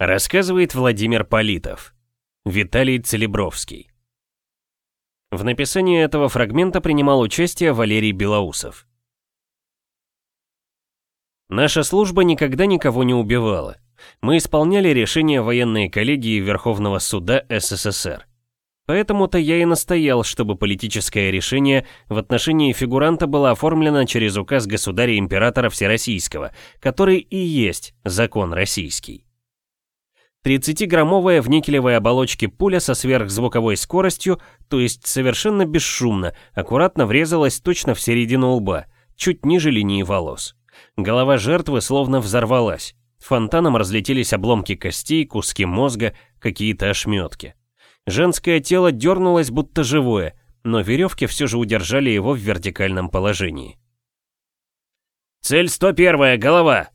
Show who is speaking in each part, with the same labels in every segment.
Speaker 1: Рассказывает Владимир Политов. Виталий Целебровский. В написании этого фрагмента принимал участие Валерий Белоусов. Наша служба никогда никого не убивала. Мы исполняли решения военной коллегии Верховного суда СССР. Поэтому-то я и настоял, чтобы политическое решение в отношении фигуранта было оформлено через указ государя-императора Всероссийского, который и есть закон российский. 30-граммовая в никелевой оболочке пуля со сверхзвуковой скоростью, то есть совершенно бесшумно, аккуратно врезалась точно в середину лба, чуть ниже линии волос. Голова жертвы словно взорвалась. Фонтаном разлетелись обломки костей, куски мозга, какие-то ошметки. Женское тело дернулось будто живое, но веревки все же удержали его в вертикальном положении. «Цель 101, голова!»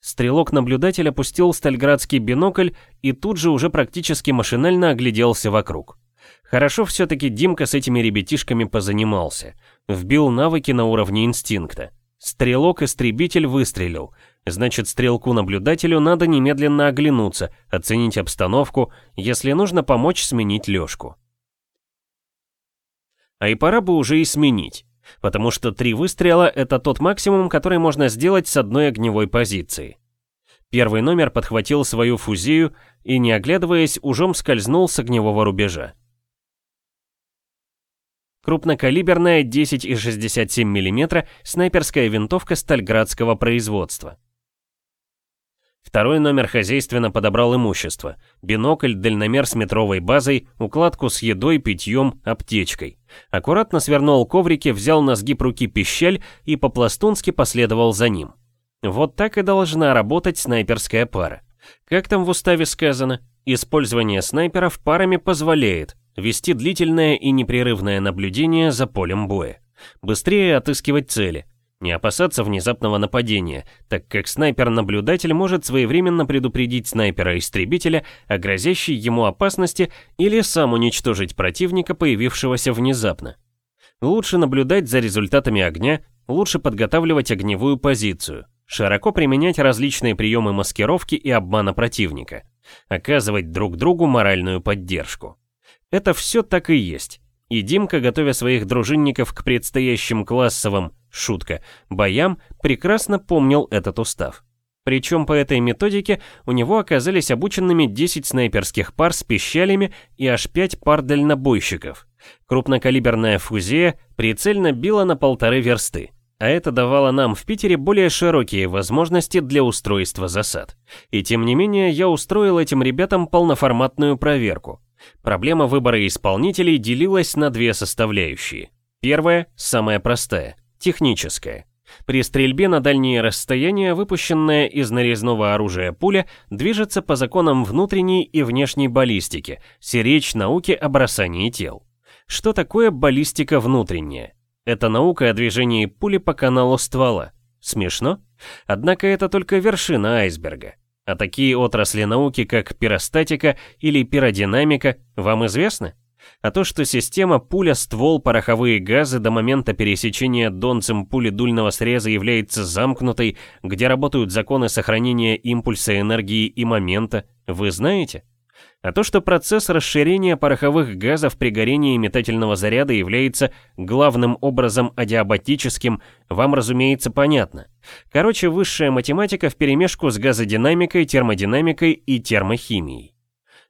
Speaker 1: Стрелок-наблюдатель опустил стальградский бинокль и тут же уже практически машинально огляделся вокруг. Хорошо все-таки Димка с этими ребятишками позанимался. Вбил навыки на уровне инстинкта. Стрелок-истребитель выстрелил. Значит, стрелку-наблюдателю надо немедленно оглянуться, оценить обстановку, если нужно помочь сменить лёжку. А и пора бы уже и сменить. Потому что три выстрела — это тот максимум, который можно сделать с одной огневой позиции. Первый номер подхватил свою фузею и, не оглядываясь, ужом скользнул с огневого рубежа. Крупнокалиберная 10,67 мм снайперская винтовка стальградского производства. Второй номер хозяйственно подобрал имущество. Бинокль, дальномер с метровой базой, укладку с едой, питьем, аптечкой. Аккуратно свернул коврики, взял на сгиб руки пищаль и по-пластунски последовал за ним. Вот так и должна работать снайперская пара. Как там в уставе сказано? Использование снайперов парами позволяет вести длительное и непрерывное наблюдение за полем боя. Быстрее отыскивать цели, не опасаться внезапного нападения, так как снайпер-наблюдатель может своевременно предупредить снайпера-истребителя о грозящей ему опасности или сам уничтожить противника, появившегося внезапно. Лучше наблюдать за результатами огня, лучше подготавливать огневую позицию, широко применять различные приемы маскировки и обмана противника, оказывать друг другу моральную поддержку. Это все так и есть. И Димка, готовя своих дружинников к предстоящим классовым, шутка, боям, прекрасно помнил этот устав. Причем по этой методике у него оказались обученными 10 снайперских пар с пищалями и аж 5 пар дальнобойщиков. Крупнокалиберная фузея прицельно била на полторы версты. А это давало нам в Питере более широкие возможности для устройства засад. И тем не менее, я устроил этим ребятам полноформатную проверку. Проблема выбора исполнителей делилась на две составляющие. Первая, самая простая, техническая. При стрельбе на дальние расстояния выпущенная из нарезного оружия пуля движется по законам внутренней и внешней баллистики, сиречь науки о бросании тел. Что такое баллистика внутренняя? Это наука о движении пули по каналу ствола. Смешно? Однако это только вершина айсберга. А такие отрасли науки, как пиростатика или пиродинамика, вам известны? А то, что система пуля-ствол пороховые газы до момента пересечения донцем пули дульного среза является замкнутой, где работают законы сохранения импульса энергии и момента, вы знаете? А то, что процесс расширения пороховых газов при горении метательного заряда является главным образом адиабатическим, вам, разумеется, понятно. Короче, высшая математика вперемешку с газодинамикой, термодинамикой и термохимией.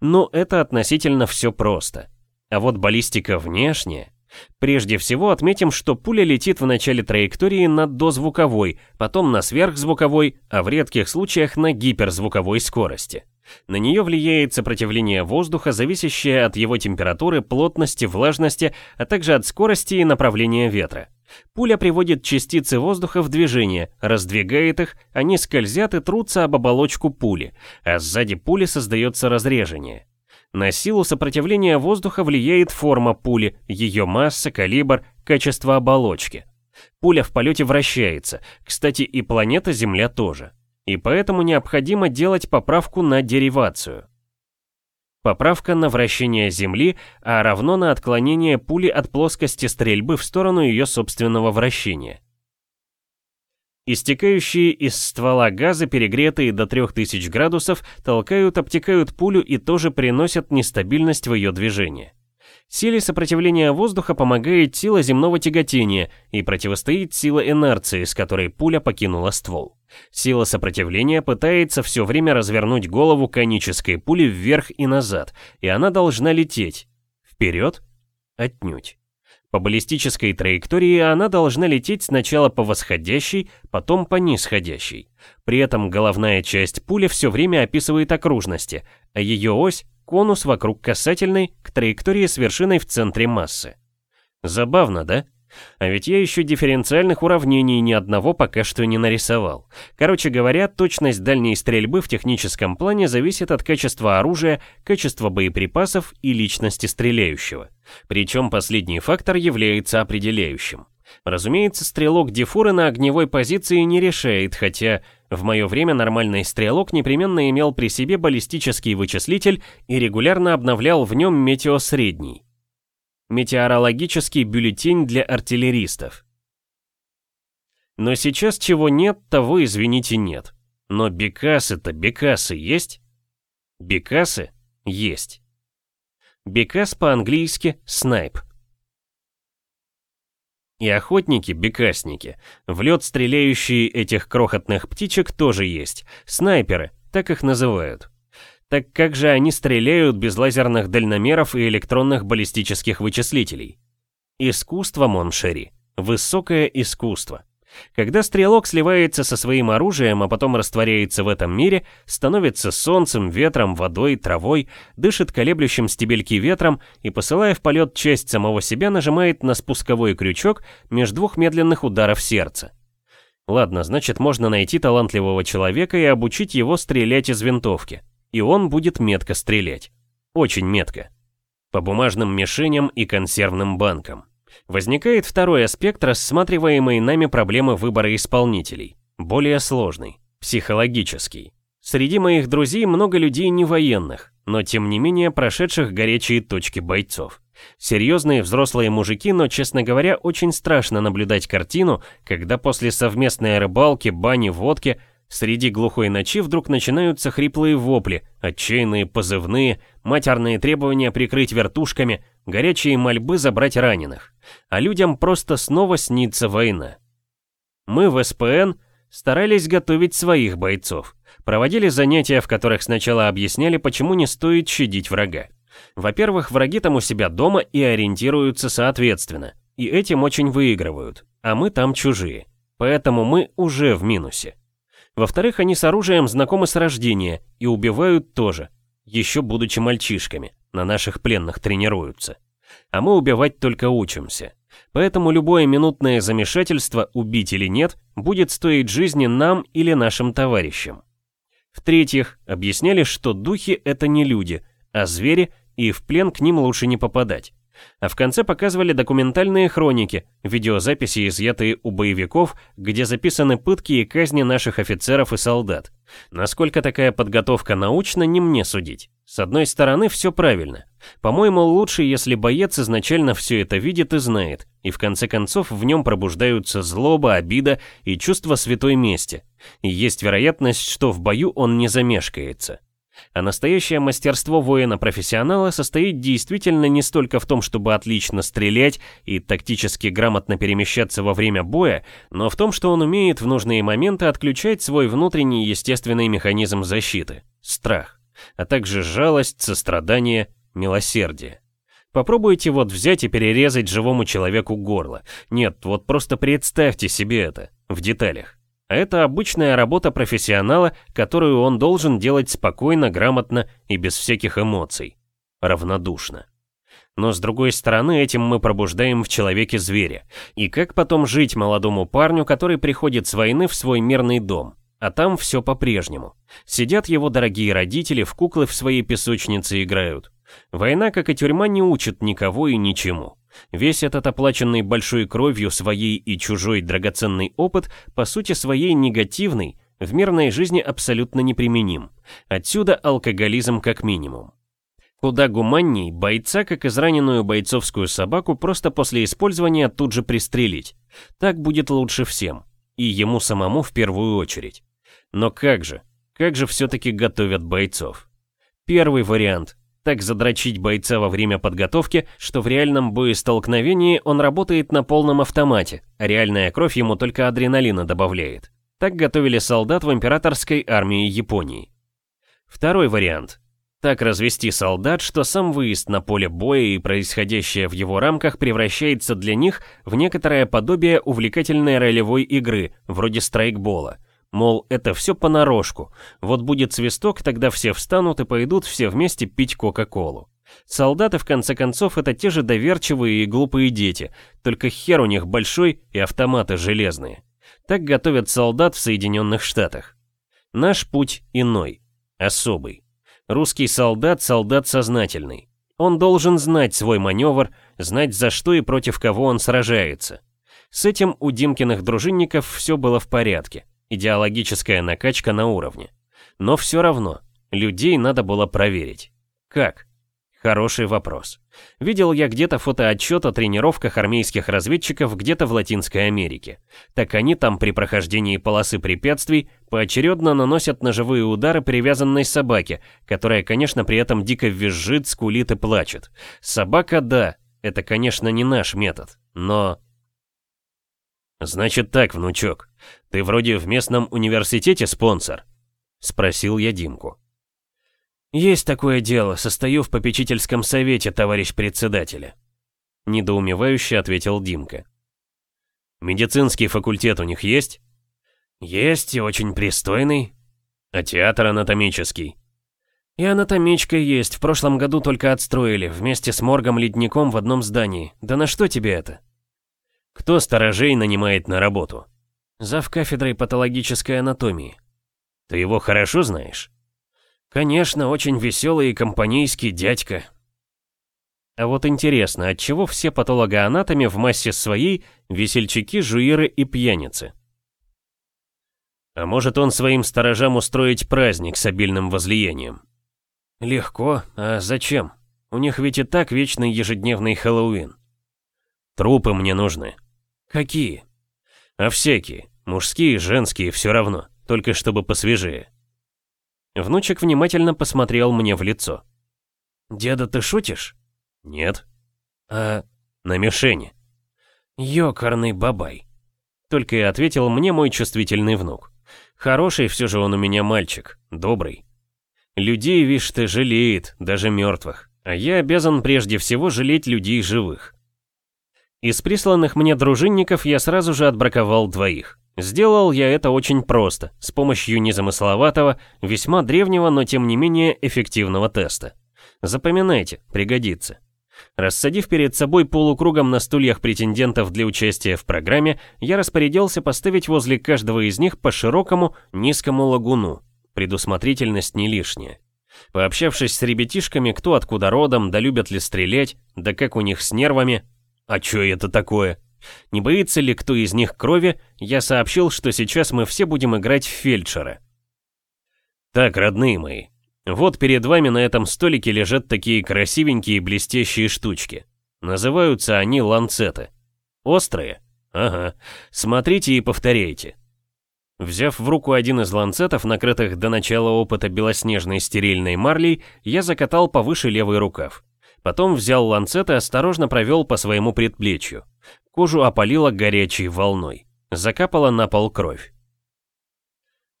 Speaker 1: Но это относительно все просто. А вот баллистика внешняя. Прежде всего отметим, что пуля летит в начале траектории над дозвуковой, потом на сверхзвуковой, а в редких случаях на гиперзвуковой скорости. На нее влияет сопротивление воздуха, зависящее от его температуры, плотности, влажности, а также от скорости и направления ветра. Пуля приводит частицы воздуха в движение, раздвигает их, они скользят и трутся об оболочку пули, а сзади пули создается разрежение. На силу сопротивления воздуха влияет форма пули, ее масса, калибр, качество оболочки. Пуля в полете вращается, кстати и планета Земля тоже и поэтому необходимо делать поправку на деривацию. Поправка на вращение Земли, а равно на отклонение пули от плоскости стрельбы в сторону ее собственного вращения. Истекающие из ствола газы, перегретые до 3000 градусов, толкают, обтекают пулю и тоже приносят нестабильность в ее движение. Силе сопротивления воздуха помогает сила земного тяготения и противостоит сила инерции, с которой пуля покинула ствол. Сила сопротивления пытается все время развернуть голову конической пули вверх и назад, и она должна лететь. Вперед? Отнюдь. По баллистической траектории она должна лететь сначала по восходящей, потом по нисходящей. При этом головная часть пули все время описывает окружности, а ее ось — конус вокруг касательной к траектории с вершиной в центре массы. Забавно, да? А ведь я еще дифференциальных уравнений ни одного пока что не нарисовал. Короче говоря, точность дальней стрельбы в техническом плане зависит от качества оружия, качества боеприпасов и личности стреляющего. Причем последний фактор является определяющим. Разумеется, стрелок Дефуры на огневой позиции не решает, хотя в мое время нормальный стрелок непременно имел при себе баллистический вычислитель и регулярно обновлял в нем метеосредний. Метеорологический бюллетень для артиллеристов. Но сейчас чего нет, того, извините, нет. Но бекасы-то бекасы есть? Бекасы есть. Бекас по-английски снайп. И охотники, бекасники, в лед стреляющие этих крохотных птичек тоже есть. Снайперы, так их называют. Так как же они стреляют без лазерных дальномеров и электронных баллистических вычислителей? Искусство, mon chéri. Высокое искусство. Когда стрелок сливается со своим оружием, а потом растворяется в этом мире, становится солнцем, ветром, водой, травой, дышит колеблющим стебельки ветром и, посылая в полет часть самого себя, нажимает на спусковой крючок между двух медленных ударов сердца. Ладно, значит, можно найти талантливого человека и обучить его стрелять из винтовки. И он будет метко стрелять. Очень метко. По бумажным мишеням и консервным банкам. Возникает второй аспект рассматриваемой нами проблемы выбора исполнителей. Более сложный, психологический. Среди моих друзей много людей не военных, но тем не менее прошедших горячие точки бойцов. Серьезные взрослые мужики, но, честно говоря, очень страшно наблюдать картину, когда после совместной рыбалки, бани, водки среди глухой ночи вдруг начинаются хриплые вопли, отчаянные позывные, матерные требования прикрыть вертушками, горячие мольбы забрать раненых. А людям просто снова снится война. Мы в СПН старались готовить своих бойцов. Проводили занятия, в которых сначала объясняли, почему не стоит щадить врага. Во-первых, враги там у себя дома и ориентируются соответственно. И этим очень выигрывают. А мы там чужие. Поэтому мы уже в минусе. Во-вторых, они с оружием знакомы с рождения и убивают тоже, еще будучи мальчишками, на наших пленных тренируются. А мы убивать только учимся. Поэтому любое минутное замешательство, убить или нет, будет стоить жизни нам или нашим товарищам. В-третьих, объясняли, что духи это не люди, а звери, и в плен к ним лучше не попадать. А в конце показывали документальные хроники, видеозаписи, изъятые у боевиков, где записаны пытки и казни наших офицеров и солдат. Насколько такая подготовка научна, не мне судить. С одной стороны, все правильно. По-моему, лучше, если боец изначально все это видит и знает, и в конце концов в нем пробуждаются злоба, обида и чувство святой мести. И есть вероятность, что в бою он не замешкается. А настоящее мастерство воина-профессионала состоит действительно не столько в том, чтобы отлично стрелять и тактически грамотно перемещаться во время боя, но в том, что он умеет в нужные моменты отключать свой внутренний естественный механизм защиты – страх, а также жалость, сострадание, милосердие. Попробуйте вот взять и перерезать живому человеку горло. Нет, вот просто представьте себе это в деталях. Это обычная работа профессионала, которую он должен делать спокойно, грамотно и без всяких эмоций. Равнодушно. Но с другой стороны, этим мы пробуждаем в человеке зверя. И как потом жить молодому парню, который приходит с войны в свой мирный дом? А там все по-прежнему. Сидят его дорогие родители, в куклы в своей песочнице играют. Война, как и тюрьма, не учит никого и ничему. Весь этот оплаченный большой кровью своей и чужой драгоценный опыт, по сути своей негативный, в мирной жизни абсолютно неприменим. Отсюда алкоголизм как минимум. Куда гуманней бойца, как израненную бойцовскую собаку, просто после использования тут же пристрелить. Так будет лучше всем. И ему самому в первую очередь. Но как же, как же все-таки готовят бойцов? Первый вариант так задрочить бойца во время подготовки, что в реальном боестолкновении он работает на полном автомате, а реальная кровь ему только адреналина добавляет. Так готовили солдат в императорской армии Японии. Второй вариант. Так развести солдат, что сам выезд на поле боя и происходящее в его рамках превращается для них в некоторое подобие увлекательной ролевой игры, вроде страйкбола, Мол, это все понарошку. Вот будет свисток, тогда все встанут и пойдут все вместе пить Кока-Колу. Солдаты, в конце концов, это те же доверчивые и глупые дети, только хер у них большой и автоматы железные. Так готовят солдат в Соединенных Штатах. Наш путь иной, особый. Русский солдат – солдат сознательный. Он должен знать свой маневр, знать за что и против кого он сражается. С этим у Димкиных дружинников все было в порядке. Идеологическая накачка на уровне. Но все равно, людей надо было проверить. Как? Хороший вопрос. Видел я где-то фотоотчет о тренировках армейских разведчиков где-то в Латинской Америке. Так они там при прохождении полосы препятствий поочередно наносят ножевые удары привязанной собаке, которая, конечно, при этом дико визжит, скулит и плачет. Собака, да, это, конечно, не наш метод, но «Значит так, внучок, ты вроде в местном университете спонсор?» — спросил я Димку. «Есть такое дело, состою в попечительском совете, товарищ председателя», — недоумевающе ответил Димка. «Медицинский факультет у них есть?» «Есть и очень пристойный». «А театр анатомический?» «И анатомичка есть, в прошлом году только отстроили, вместе с моргом-ледником в одном здании. Да на что тебе это?» Кто сторожей нанимает на работу? Зав кафедрой патологической анатомии. Ты его хорошо знаешь? Конечно, очень веселый и компанейский дядька. А вот интересно, от чего все патологоанатоми в массе своей весельчаки, жуиры и пьяницы? А может он своим сторожам устроить праздник с обильным возлиянием? Легко, а зачем? У них ведь и так вечный ежедневный Хэллоуин. Трупы мне нужны. «Какие?» «А всякие. Мужские, женские, все равно. Только чтобы посвежее». Внучек внимательно посмотрел мне в лицо. «Деда, ты шутишь?» «Нет». «А...» «На мишени». «Ёкарный бабай». Только и ответил мне мой чувствительный внук. Хороший все же он у меня мальчик, добрый. Людей, видишь ты, жалеет, даже мертвых. А я обязан прежде всего жалеть людей живых. Из присланных мне дружинников я сразу же отбраковал двоих. Сделал я это очень просто, с помощью незамысловатого, весьма древнего, но тем не менее эффективного теста. Запоминайте, пригодится. Рассадив перед собой полукругом на стульях претендентов для участия в программе, я распорядился поставить возле каждого из них по широкому, низкому лагуну. Предусмотрительность не лишняя. Пообщавшись с ребятишками, кто откуда родом, да любят ли стрелять, да как у них с нервами, а чё это такое? Не боится ли кто из них крови, я сообщил, что сейчас мы все будем играть в фельдшера. Так, родные мои, вот перед вами на этом столике лежат такие красивенькие блестящие штучки. Называются они ланцеты. Острые? Ага. Смотрите и повторяйте. Взяв в руку один из ланцетов, накрытых до начала опыта белоснежной стерильной марлей, я закатал повыше левый рукав. Потом взял ланцет и осторожно провел по своему предплечью. Кожу опалило горячей волной. Закапала на пол кровь.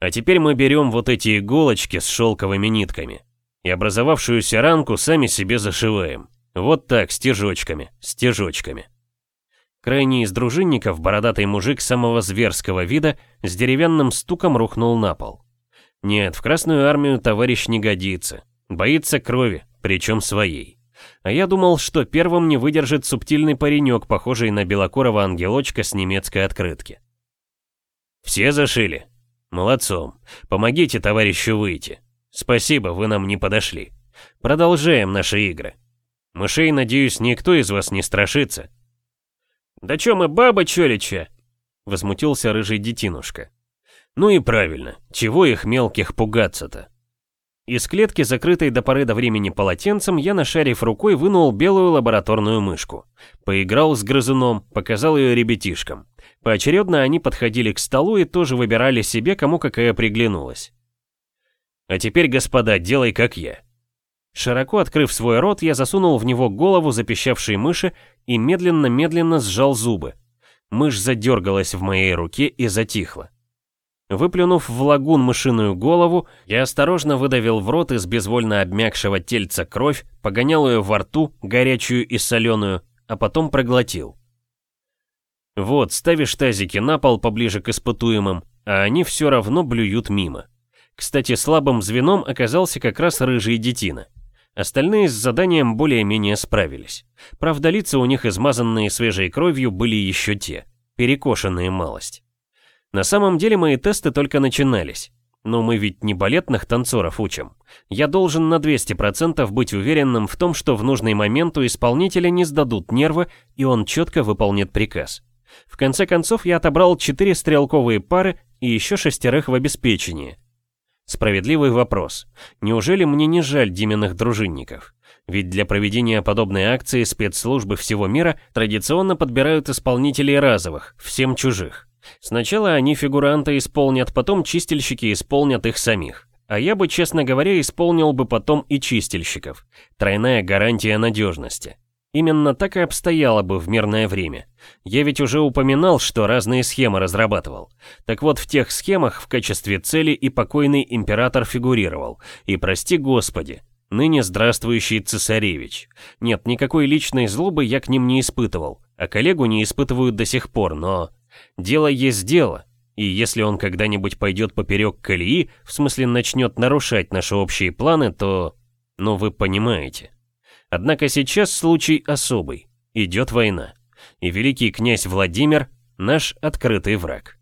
Speaker 1: А теперь мы берем вот эти иголочки с шелковыми нитками. И образовавшуюся ранку сами себе зашиваем. Вот так, стежочками, стежочками. Крайний из дружинников, бородатый мужик самого зверского вида, с деревянным стуком рухнул на пол. Нет, в Красную Армию товарищ не годится. Боится крови, причем своей. А я думал, что первым не выдержит субтильный паренек, похожий на белокурого ангелочка с немецкой открытки. «Все зашили? Молодцом. Помогите товарищу выйти. Спасибо, вы нам не подошли. Продолжаем наши игры. Мышей, надеюсь, никто из вас не страшится». «Да чё мы баба чёлича?» — возмутился рыжий детинушка. «Ну и правильно, чего их мелких пугаться-то?» Из клетки, закрытой до поры до времени полотенцем, я, нашарив рукой, вынул белую лабораторную мышку. Поиграл с грызуном, показал ее ребятишкам. Поочередно они подходили к столу и тоже выбирали себе, кому какая приглянулась. «А теперь, господа, делай как я». Широко открыв свой рот, я засунул в него голову запищавшей мыши и медленно-медленно сжал зубы. Мышь задергалась в моей руке и затихла. Выплюнув в лагун мышиную голову, я осторожно выдавил в рот из безвольно обмякшего тельца кровь, погонял ее во рту, горячую и соленую, а потом проглотил. Вот, ставишь тазики на пол поближе к испытуемым, а они все равно блюют мимо. Кстати, слабым звеном оказался как раз рыжий детина. Остальные с заданием более-менее справились. Правда, лица у них, измазанные свежей кровью, были еще те, перекошенные малость. На самом деле мои тесты только начинались. Но мы ведь не балетных танцоров учим. Я должен на 200% быть уверенным в том, что в нужный момент у исполнителя не сдадут нервы, и он четко выполнит приказ. В конце концов, я отобрал 4 стрелковые пары и еще шестерых в обеспечении. Справедливый вопрос. Неужели мне не жаль Диминых дружинников? Ведь для проведения подобной акции спецслужбы всего мира традиционно подбирают исполнителей разовых, всем чужих. Сначала они фигуранта исполнят, потом чистильщики исполнят их самих. А я бы, честно говоря, исполнил бы потом и чистильщиков. Тройная гарантия надежности. Именно так и обстояло бы в мирное время. Я ведь уже упоминал, что разные схемы разрабатывал. Так вот, в тех схемах в качестве цели и покойный император фигурировал. И прости господи, ныне здравствующий цесаревич. Нет, никакой личной злобы я к ним не испытывал, а коллегу не испытываю до сих пор, но... Дело есть дело, и если он когда-нибудь пойдет поперек колеи, в смысле начнет нарушать наши общие планы, то... Ну, вы понимаете. Однако сейчас случай особый. Идет война. И великий князь Владимир — наш открытый враг.